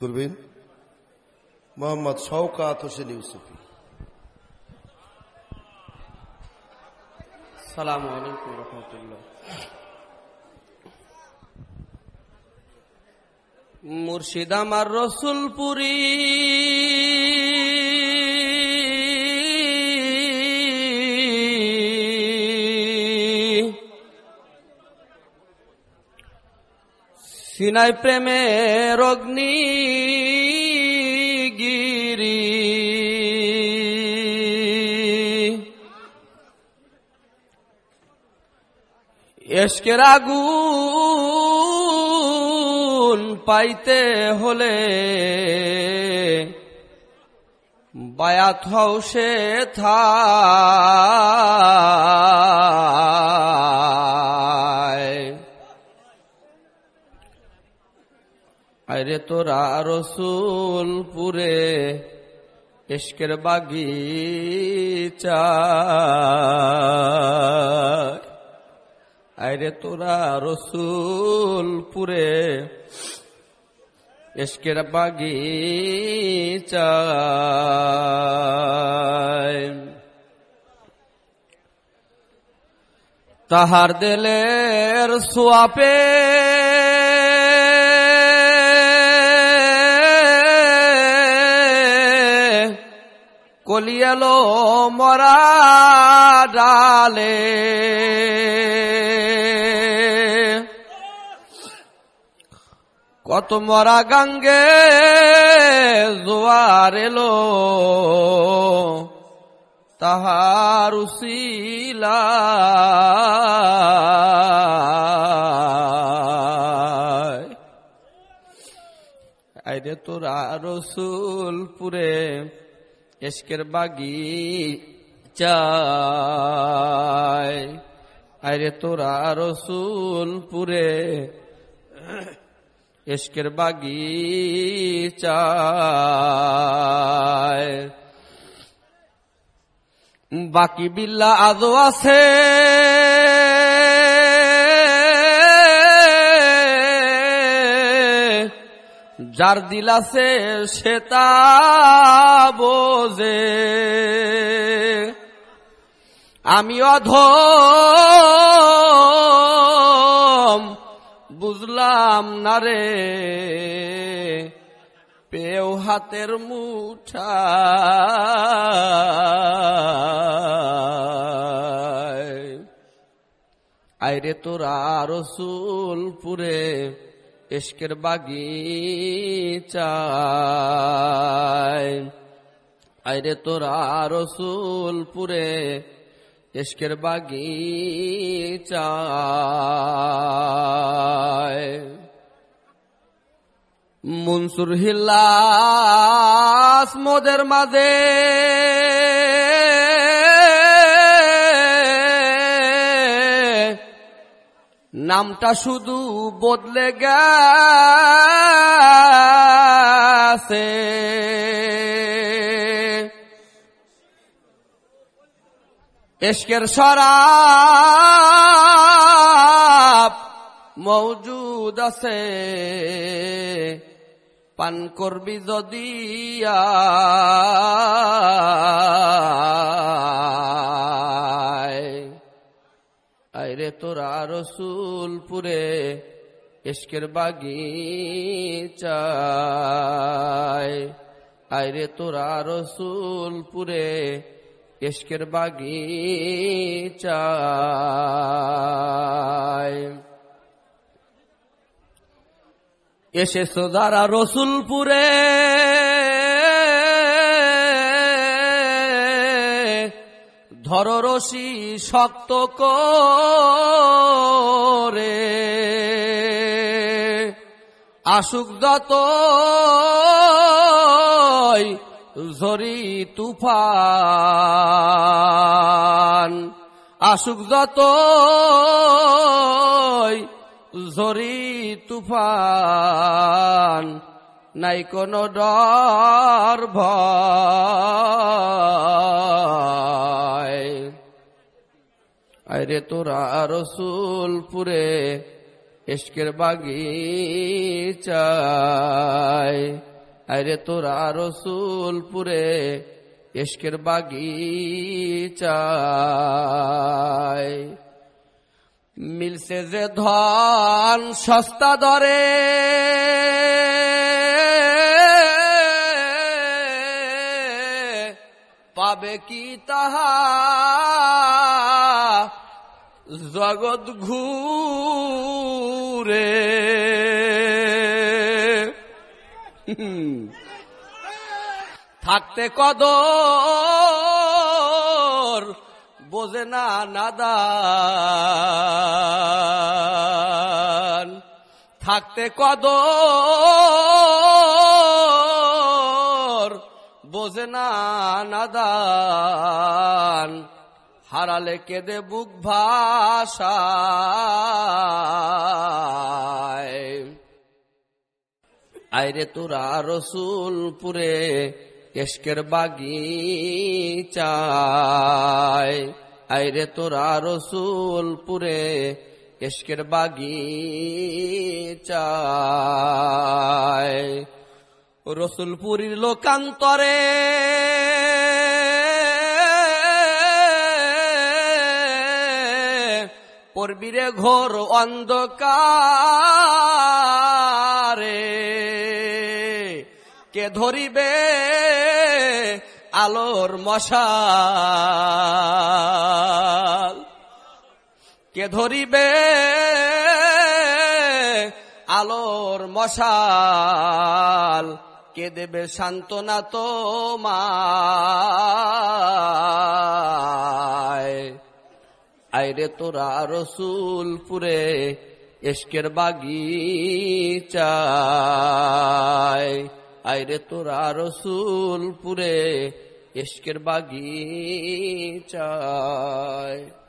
করবেন মোহাম্মদ শওকাত হোসেন ইউসুফি। সালাম আলাইকুম রহমতুল্লাহ। মুর্শিদ আমার রসুলপুরি। সিনাই প্রেমের অগ্নি গিরি। এসকের আগুন পাইতে হলে বায়াত হও সে থায় আরে তোরা রসুল পুরে ইশকের বাগিচা। আরে তোরা রসুল পুরে ইশকের বাগিচা। তাহার দেলের সোয়াপে কলিয়ালো মরা ডালে। কত মরা গাঙ্গে জোয়ার এলো তাহার উসিলা। আইরে তোরা রসুলপুরে এসকের বাগি চাই। আরে তোরা রসুলপুরে এসকের বাগি চাই। বাকি বিল্লা আজও আছে। যার দিল সে তা বোঝে। আমি অধ বুঝলাম না রে। পেও হাতের মুঠা। আইরে তোরা রসুলপুরে ইশকের বাগিচায়। আইরে তোরা রসুলপুরে ইশকের বাগিচায়। মনসুর হিল্লাস মোদের মাঝে নামটা শুধু বদলে গেছে। এশকের সরাব মৌজুদ আছে। পান করবি যদি তোরা রসুলপুরে ইশকের বাগিচায় আইরে তোরা রসুলপুরে ইশকের বাগিচায় এসেছ যারা রসুলপুরে ধর রশি শক্ত করে। আসুক যত ঝরি তুফান আসুক যত ঝরি তুফান। নাই কোনো ডর ভয়। আরে তোরা রসুলপুরে ইশকের বাগিচায়। আরে তোরা রসুলপুরে এশকের বাগিচায়। মিলছে যে ধন সস্তা দরে পাবে কি তাহা? জগৎ ঘুরে। থাকতে কদর বোঝে না নাদান। থাকতে কদর বোঝে না নাদান। হারালে কেঁদে বুক ভাষায় আইরে তোরা রসুলপুরে কেশকের বাগিচায়। আইরে তোরা রসুলপুরে কেশকের বাগিচায়। রসুলপুরীর লোকান্তরে। পরবীরে ঘোর অন্ধকারে। কে ধরিবে আলোর মশাল? কে ধরিবে আলোর মশাল? কে দেবে সান্ত্বনা তোমায়। আইরে তোরা রসুলপুরে এশকের বাগিচায়। আইরে তোরা রসুলপুরে এশকের বাগিচায়।